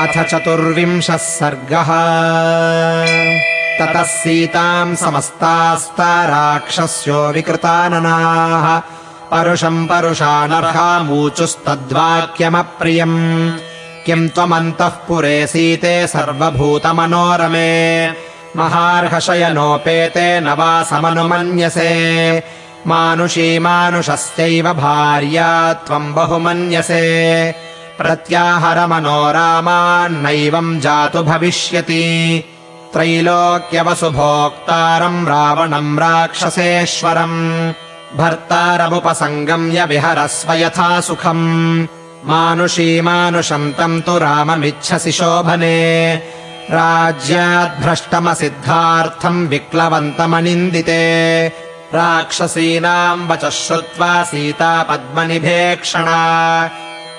अथ चतुर्विंशः सर्गः। ततः सीताम् समस्तास्ता राक्षस्यो विकृताननाः परुषम् परुषानर्हामूचुस्तद्वाक्यमप्रियम् किम् त्वमन्तः पुरे सीते सर्वभूतमनोरमे। महार्हशयनोपेते न वा समनुमन्यसे मानुषी मानुषस्यैव भार्या त्वम् बहुमन्यसे प्रत्याहरमनोरामान्नैवम् जातु भविष्यति। त्रैलोक्यवसुभोक्तारम् रावणम् राक्षसेश्वरम्। भर्तारमुपसङ्गम्य विहरस्व यथा सुखम्। मानुषी मानुषम् तम् तु राममिच्छसि शोभने। राज्याद्भ्रष्टमसिद्धार्थम् विक्लवन्तमनिन्दिते। राक्षसीनाम् वचः श्रुत्वा सीता पद्मनिभेक्षणा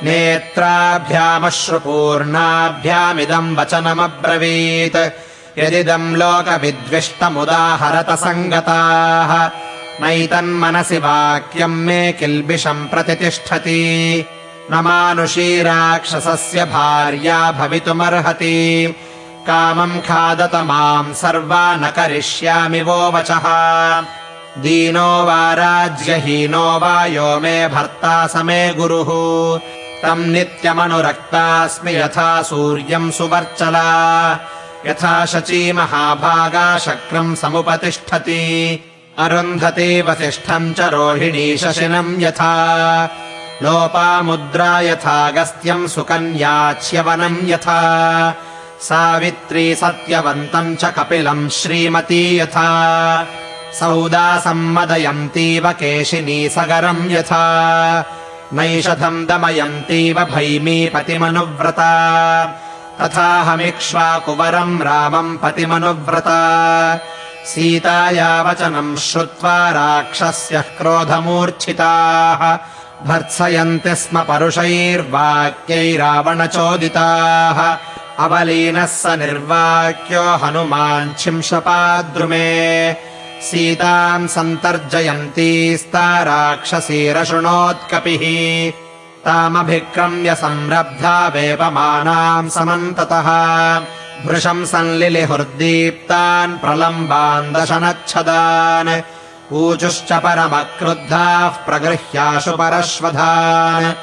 नेत्राभ्यामश्रुपूर्णाभ्यामिदम् वचनमब्रवीत्। यदिदम् लोकविद्विष्टमुदाहरत सङ्गताः नैतन्मनसि वाक्यम् मे किल्बिषम् प्रतितिष्ठति। न मानुषी राक्षसस्य भार्या भवितुमर्हति। कामम् खादत माम् सर्वा न करिष्यामि वो वचः। दीनो वा राज्यहीनो वा यो मे भर्ता स मे गुरुः तम् नित्यमनुरक्तास्मि यथा सूर्यम् सुवर्चला। यथा शची महाभागा शक्रम् समुपतिष्ठति। अरुन्धति वसिष्ठम् च रोहिणी शशिनम् यथा। लोपामुद्रा यथागस्त्यम् सुकन्याच्यवनम् यथा। सावित्री सत्यवन्तम् च कपिलम् श्रीमती यथा। सौदासम्मदयन्तीव केशिनी सगरम् यथा नैषधम् दमयन्तीव भैमीपतिमनुव्रता। तथाहमिक्ष्वाकुवरम् रामम् पतिमनुव्रता। सीताया वचनम् श्रुत्वा राक्षस्यः क्रोधमूर्च्छिताः। भर्त्सयन्ति स्म परुषैर्वाक्यैरावणचोदिताः। अवलीनः स निर्वाक्यो हनुमान् छिंशपाद्रुमे सीताम् सन्तर्जयन्तीस्ता राक्षसीरशृणोत्कपिः तामभिक्रम्य संरब्धा वेपमानाम् समन्ततः। भृशम् संलिलिहुर्दीप्तान् प्रलम्बान् दशनच्छदान्। ऊचुश्च परमक्रुद्धाः प्रगृह्याशु परश्वधान्।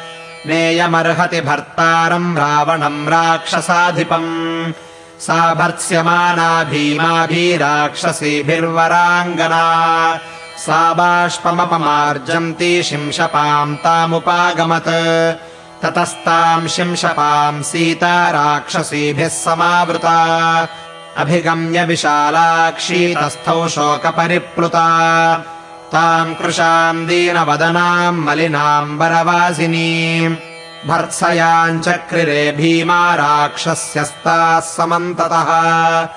नेयमर्हति भर्तारम् रावणम् राक्षसाधिपम् सा भर्त्स्यमाना भीमाभिराक्षसीभिर्वराङ्गना। सा बाष्पमपमार्जन्ती शिंशपाम् तामुपागमत्। ततस्ताम् शिंशपाम् सीता राक्षसीभिः समावृता। अभिगम्य विशालाक्षी तस्थौ शोकपरिप्लुता। ताम् कृशाम् दीनवदनाम् मलिनाम् वरवासिनी भर्त्सयाञ्चक्रिरे भीमा राक्षस्यस्ताः समन्ततः।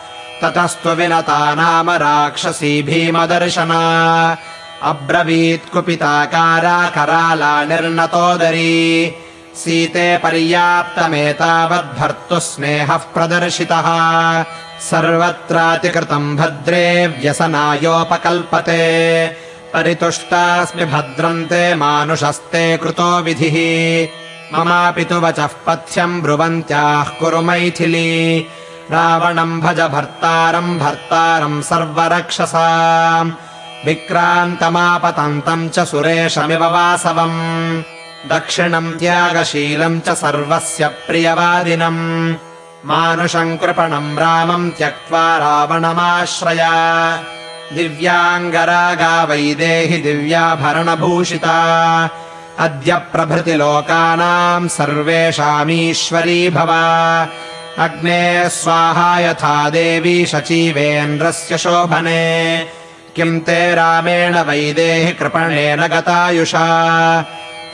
ततस्तु विनता नाम राक्षसी भीमदर्शना। अब्रवीत् कुपिताकारा कराला निर्नतोदरी। सीते पर्याप्तमेतावद्भर्तुः स्नेहः प्रदर्शितः। सर्वत्रातिकृतम् भद्रे व्यसनायोपकल्पते। परितुष्टास्मि भद्रन्ते मानुषस्ते कृतो विधिः ममापि तु वचः पथ्यम् ब्रुवन्त्याः कुरु मैथिली। रावणम् भज भर्तारम् भर्तारम् सर्वरक्षसा विक्रान्तमापतन्तम् च सुरेशमिव वासवम्। दक्षिणम् त्यागशीलम् च सर्वस्य प्रियवादिनम्। मानुषम् कृपणम् रामम् त्यक्त्वा रावणमाश्रया। दिव्याङ्गरागा वैदेहि दिव्याभरणभूषिता अद्य प्रभृति लोकानाम् सर्वेषामीश्वरी भव। अग्ने स्वाहा यथा देवी शचीवेन्द्रस्य शोभने। किम् ते रामेण वैदेहि कृपणेन गतायुषा।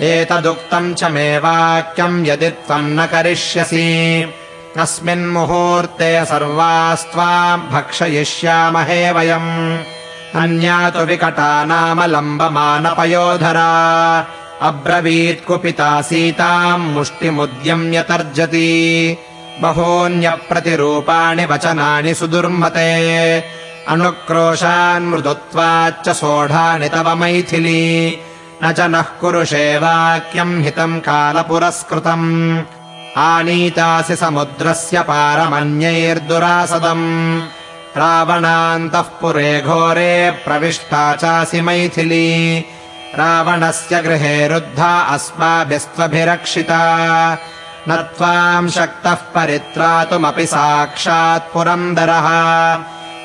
एतदुक्तम् च मे वाक्यम् यदि त्वम् न करिष्यसि। अस्मिन्मुहूर्ते सर्वास्त्वाम् भक्षयिष्यामहे वयम्। अन्या तु विकटा नाम लम्बमानपयोधरा अब्रवीत् कुपिता सीताम् मुष्टिमुद्यम्य तर्जति बहून्यप्रतिरूपाणि वचनानि सुदुर्मते। अनुक्रोशान्मृदुत्वाच्च सोढानि तव मैथिली। न च नः कुरुषे वाक्यम् हितम् कालपुरस्कृतम्। आनीतासि समुद्रस्य पारमन्यैर्दुरासदम्। रावणान्तः पुरे घोरे प्रविष्टा चासि मैथिली रावणस्य गृहे रुद्धा अस्माभिस्त्वभिरक्षिता। न त्वाम् शक्तः परित्रातुमपि साक्षात् पुरन्दरः।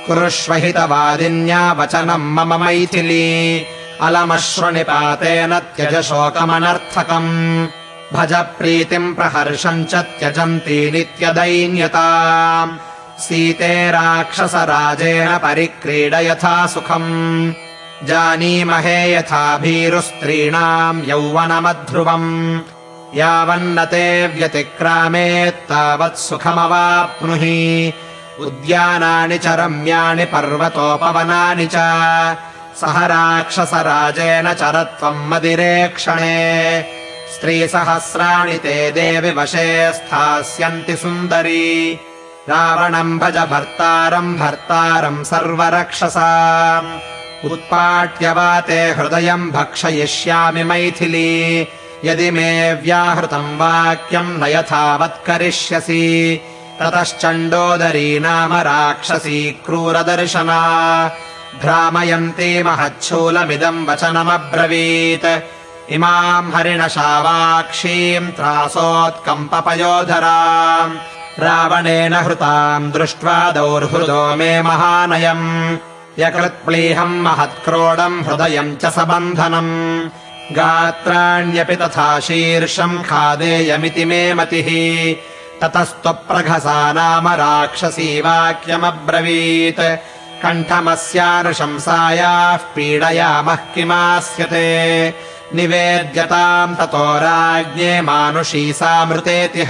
कुरुष्वहितवादिन्या वचनम् मम मैथिली। अलमश्रुनिपातेन त्यज शोकमनर्थकम् भज प्रीतिम् प्रहर्षम् च त्यजन्ती नित्यदैन्यता सीते राक्षसराजेन परिक्रीड यथा सुखम् जानीमहे यथा भीरुस्त्रीणाम् यौवनमध्रुवम् यावन्न ते व्यतिक्रामेत्तावत् सुखमवाप्नुहि। उद्यानानि च रम्याणि पर्वतोपवनानि च। सह राक्षसराजेन चरत्वम् मदिरेक्षणे स्त्रीसहस्राणि ते देवि वशे स्थास्यन्ति सुन्दरी। रावणम् भज भर्तारम् भर्तारम् सर्वरक्षसा उत्पाट्य वा ते हृदयम् भक्षयिष्यामि मैथिली। यदि मे व्याहृतम् वाक्यम् न यथावत्करिष्यसि ततश्चण्डोदरी नाम राक्षसी क्रूरदर्शना। भ्रामयन्ती महच्छूलमिदम् वचनमब्रवीत्। इमाम् हरिणशावाक्षीम् त्रासोत्कम्पपयोधरा रावणेन हृताम् दृष्ट्वा दौर्हृदो मे महानयम् यकृत्प्लीहम् महत्क्रोडम् हृदयम् च सबन्धनम्। गात्राण्यपि तथा शीर्षम् खादेयमिति मे मतिः। ततस्त्वप्रघसा नाम राक्षसी वाक्यमब्रवीत् कण्ठमस्यानुशंसायाः पीडयामः किमास्यते। निवेद्यताम् ततो राज्ञे मानुषी सामृतेतिह।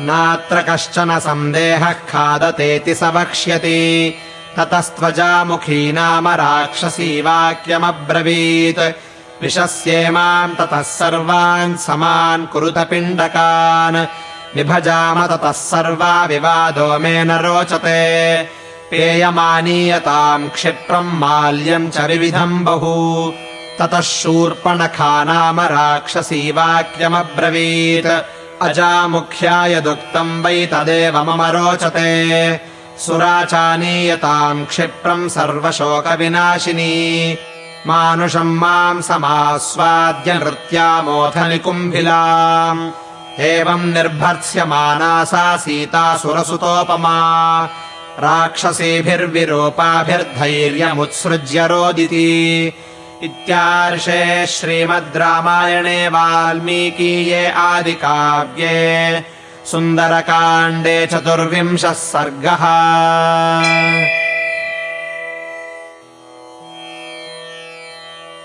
नात्र कश्चन सन्देहः खादतेति स वक्ष्यति ततस्त्वजामुखी नाम राक्षसी वाक्यमब्रवीत्। विशस्येमाम् ततः सर्वान् समान् कुरुत पिण्डकान्। विभजाम ततः सर्वा विवादो मे न रोचते। पेयमानीयताम् क्षिप्रम् माल्यम् च विविधम् बहु। ततः शूर्पणखा नाम राक्षसी वाक्यमब्रवीत्। अजामुख्याय दुक्तम् वै तदेव मम रोचते सुराचानीयताम् क्षिप्रम् सर्वशोकविनाशिनी। मानुषम् माम् समास्वाद्य नृत्यामोथ निकुम्भिलाम् एवम् निर्भर्त्स्यमाना सा सीता सुरसुतोपमा। राक्षसीभिर्विरूपाभिर्धैर्यमुत्सृज्य रोदिति। इत्यार्षे श्रीमद् रामायणे वाल्मीकीये आदिकाव्ये सुन्दरकाण्डे चतुर्विंशः सर्गः